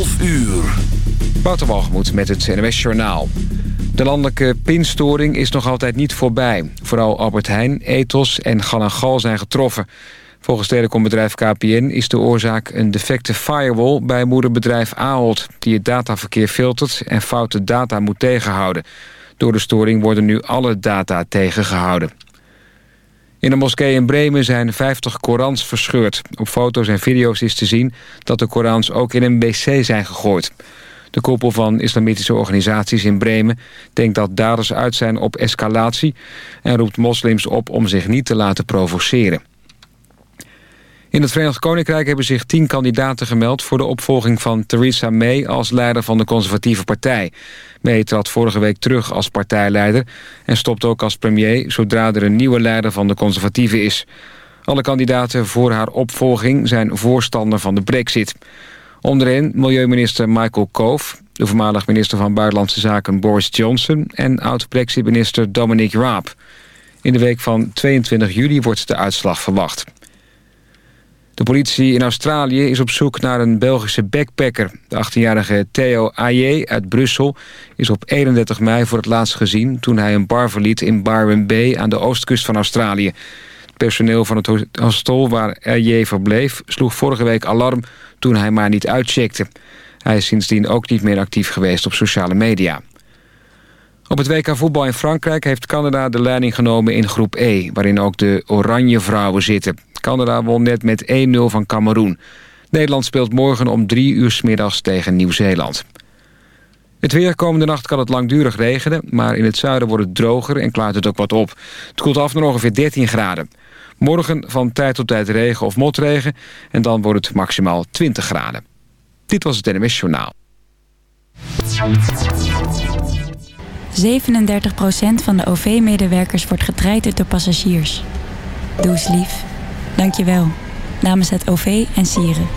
12 uur. Met het NWS Journaal. De landelijke pinstoring is nog altijd niet voorbij. Vooral Albert Heijn, Ethos en Gal Gal zijn getroffen. Volgens telecombedrijf KPN is de oorzaak een defecte firewall... bij moederbedrijf Ahold, die het dataverkeer filtert... en foute data moet tegenhouden. Door de storing worden nu alle data tegengehouden. In de moskee in Bremen zijn 50 Korans verscheurd. Op foto's en video's is te zien dat de Korans ook in een wc zijn gegooid. De koepel van islamitische organisaties in Bremen denkt dat daders uit zijn op escalatie... en roept moslims op om zich niet te laten provoceren. In het Verenigd Koninkrijk hebben zich tien kandidaten gemeld... voor de opvolging van Theresa May als leider van de conservatieve partij. May trad vorige week terug als partijleider... en stopt ook als premier zodra er een nieuwe leider van de conservatieven is. Alle kandidaten voor haar opvolging zijn voorstander van de brexit. Onderin milieuminister Michael Cove, de voormalig minister van Buitenlandse Zaken Boris Johnson... en oud-brexit-minister Dominic Raab. In de week van 22 juli wordt de uitslag verwacht. De politie in Australië is op zoek naar een Belgische backpacker. De 18-jarige Theo Aye uit Brussel is op 31 mei voor het laatst gezien... toen hij een bar verliet in Byron Bay aan de oostkust van Australië. Het personeel van het hostel waar Aye verbleef sloeg vorige week alarm... toen hij maar niet uitcheckte. Hij is sindsdien ook niet meer actief geweest op sociale media. Op het WK voetbal in Frankrijk heeft Canada de leiding genomen in groep E... waarin ook de Oranje Vrouwen zitten. Canada won net met 1-0 van Cameroen. Nederland speelt morgen om 3 uur s middags tegen Nieuw-Zeeland. Het weer komende nacht kan het langdurig regenen... maar in het zuiden wordt het droger en klaart het ook wat op. Het koelt af naar ongeveer 13 graden. Morgen van tijd tot tijd regen of motregen... en dan wordt het maximaal 20 graden. Dit was het NMS Journaal. 37% van de OV-medewerkers wordt getraind door passagiers. Doe lief. Dankjewel. Namens het OV en Sieren.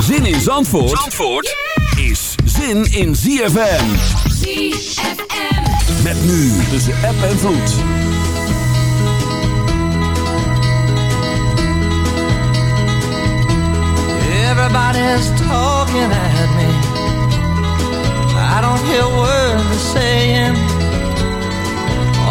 Zin in Zandvoort, Zandvoort is zin in ZFM. ZFM. Met nu tussen app en vloed. Everybody's talking at me. I don't hear words they're saying.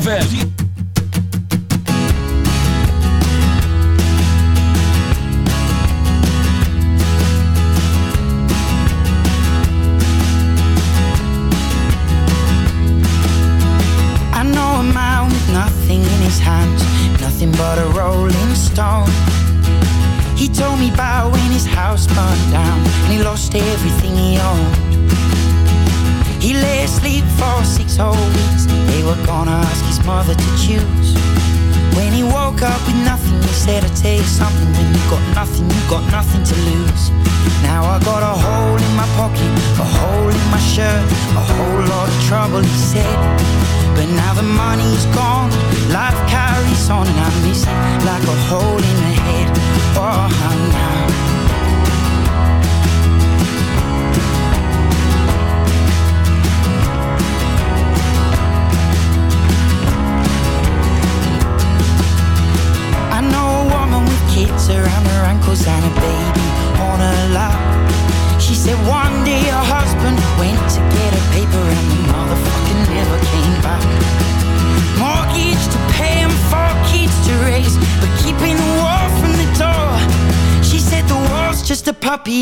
ZFM.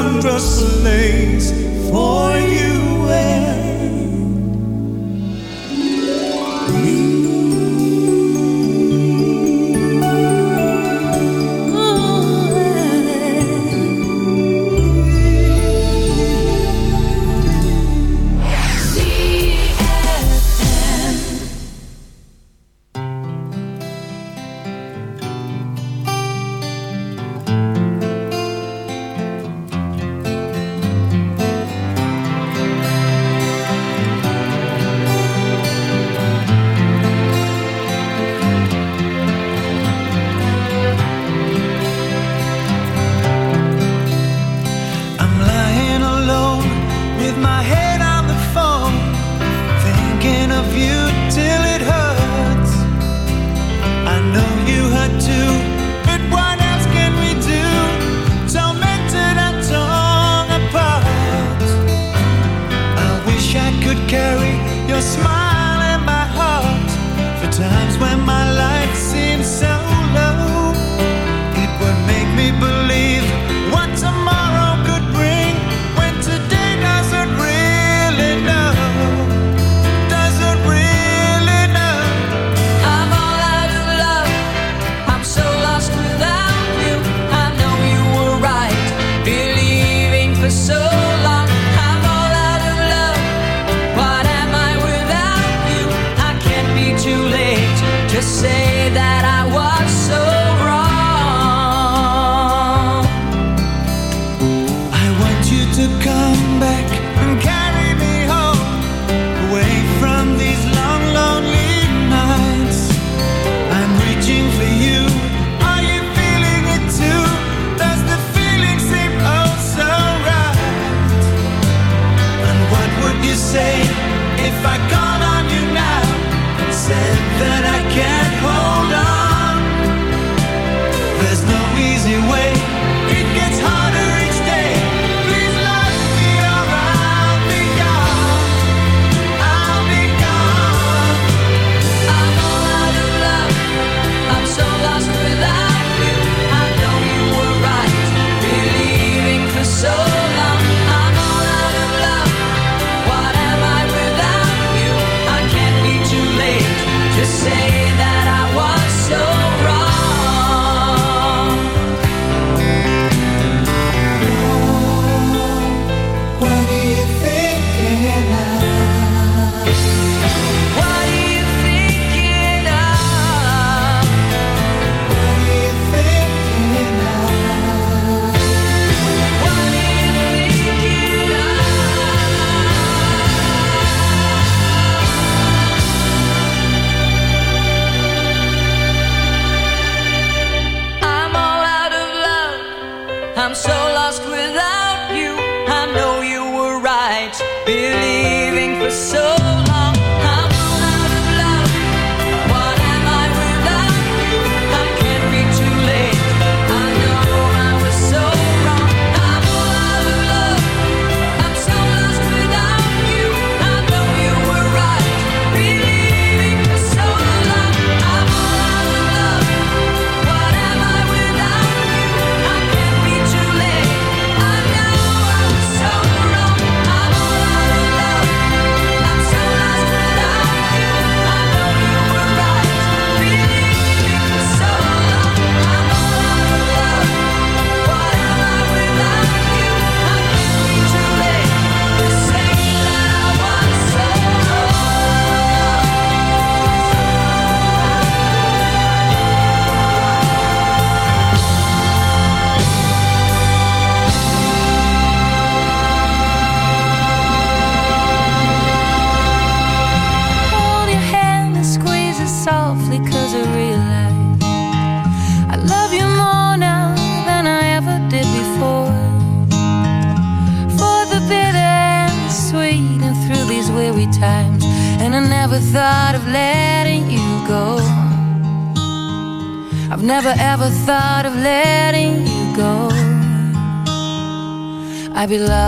wondrous place for you. and. Be lost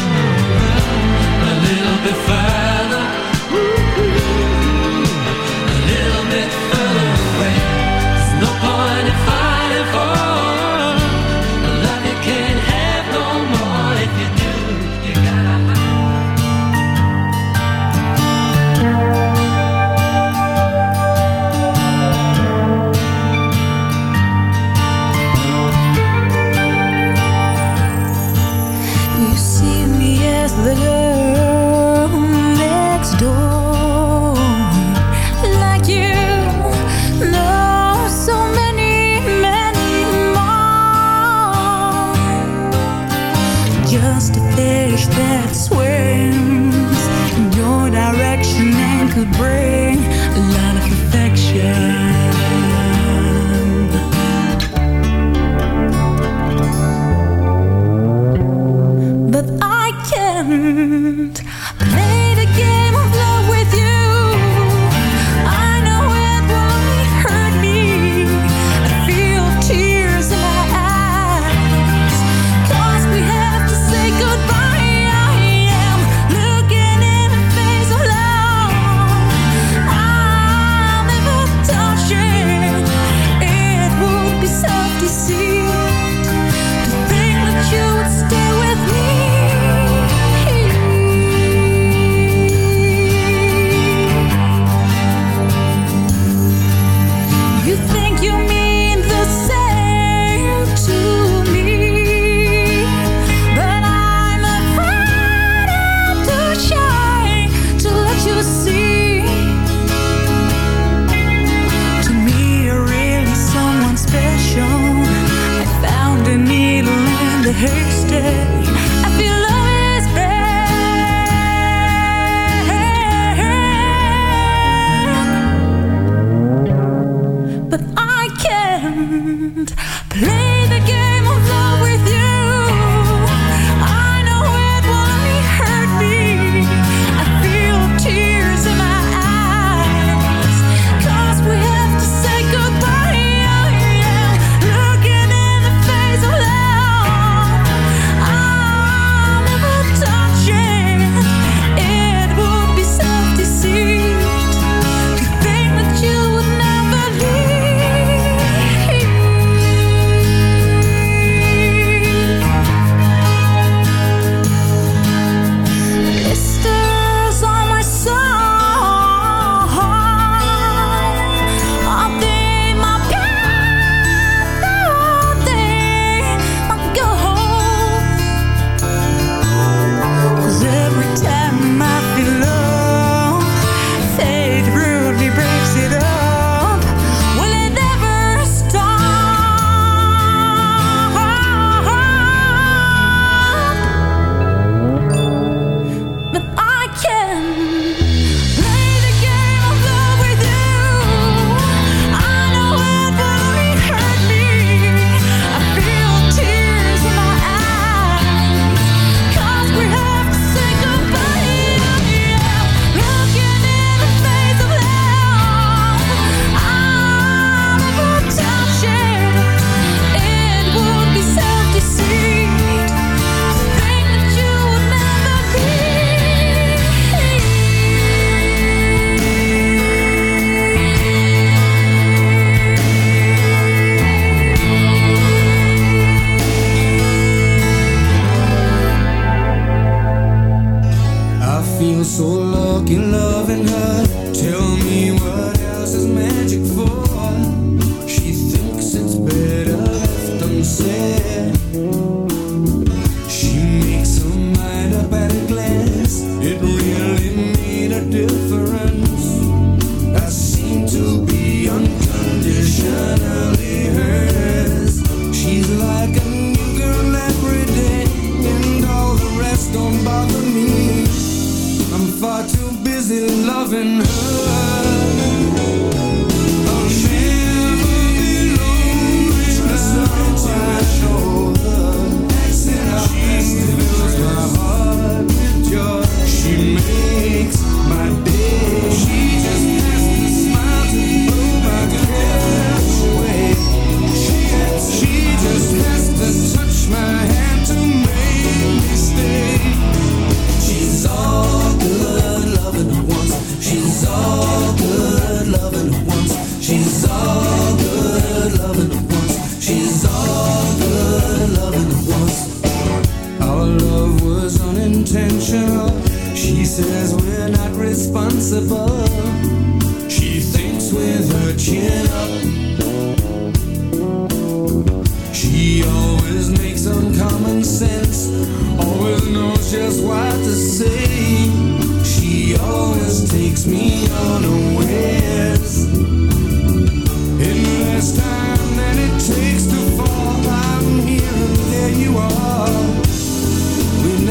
Pushing your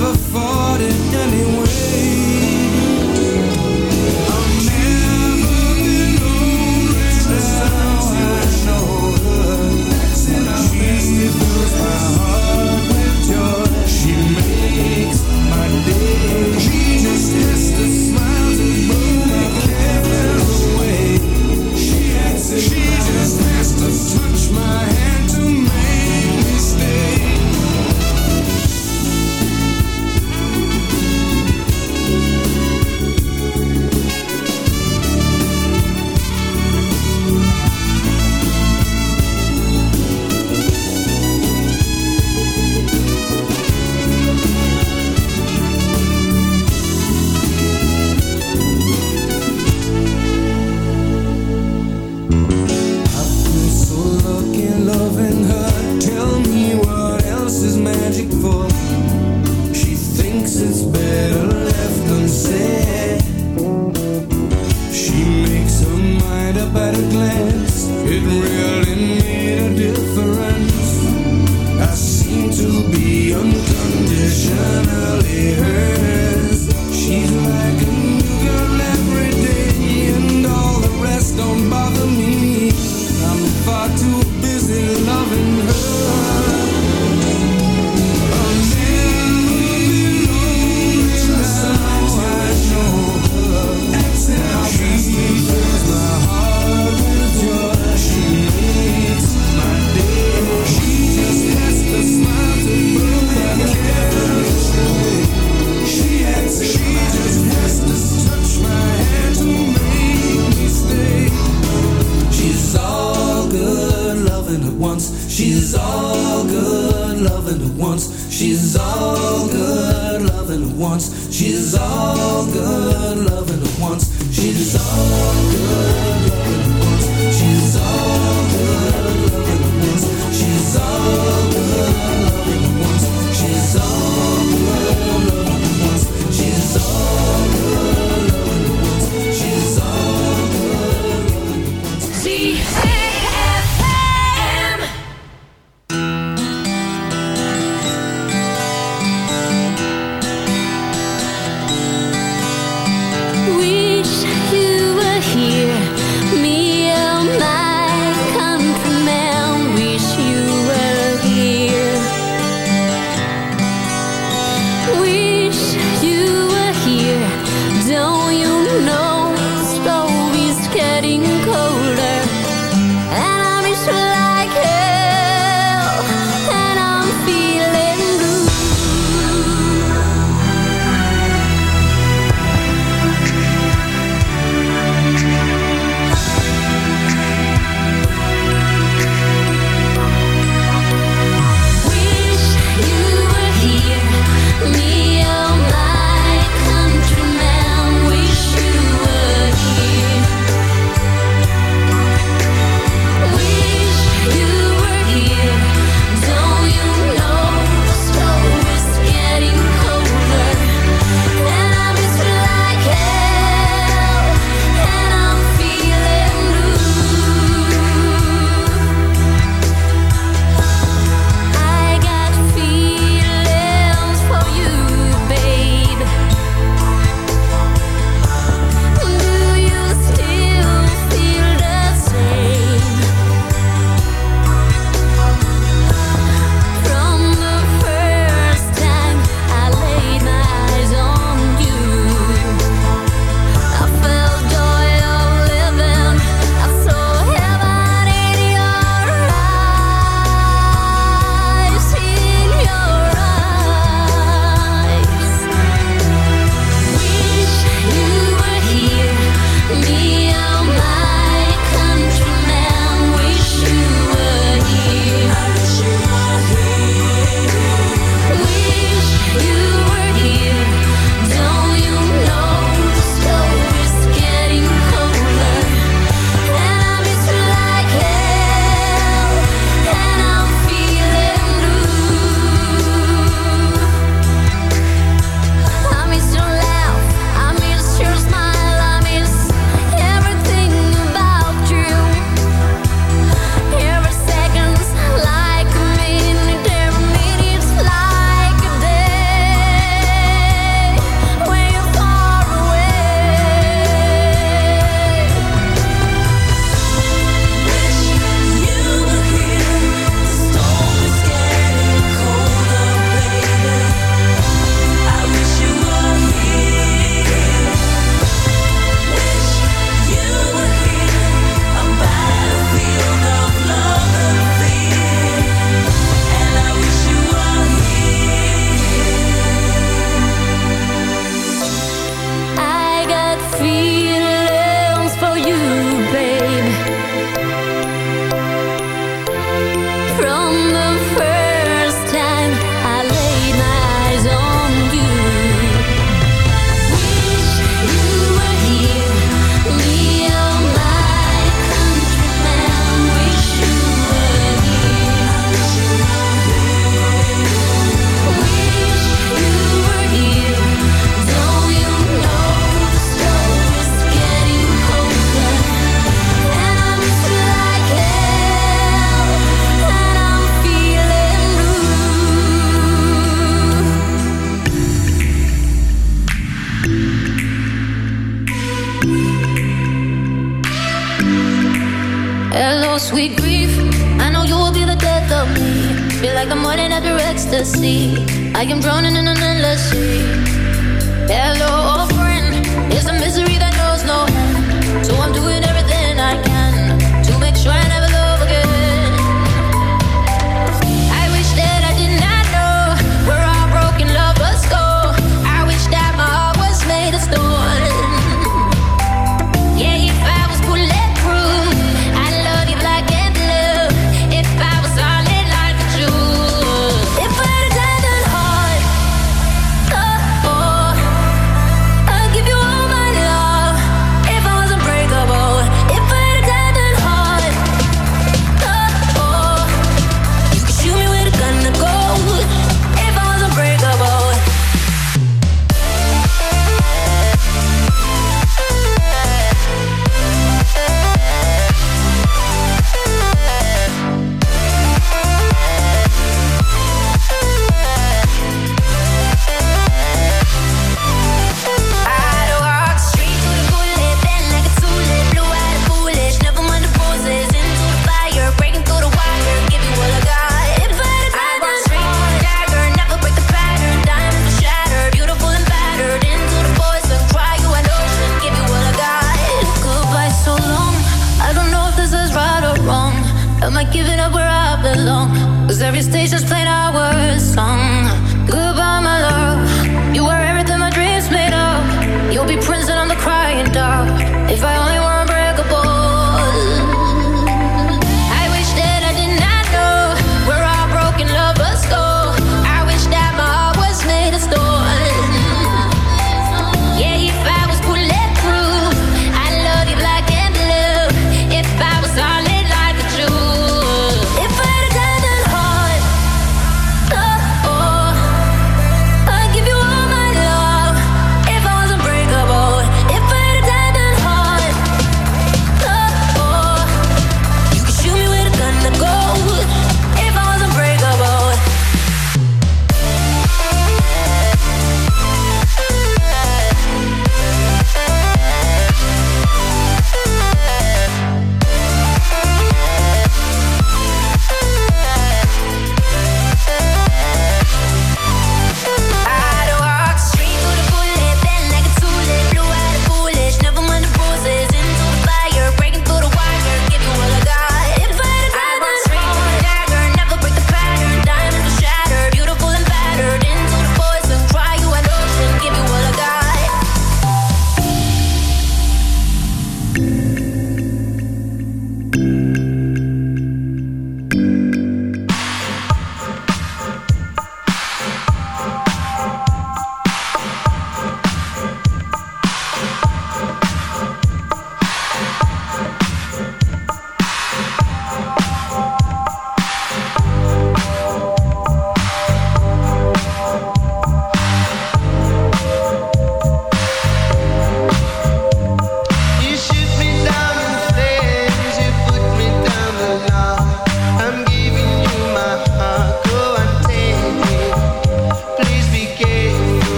never fought it anyway.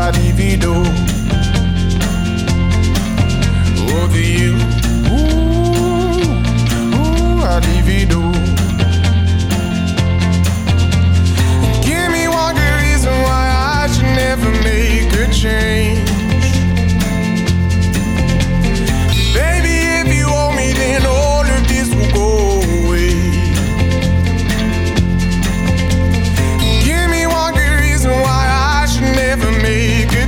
I'd divido. Over you, ooh, ooh, divido. Give me one good reason why I should never make a change.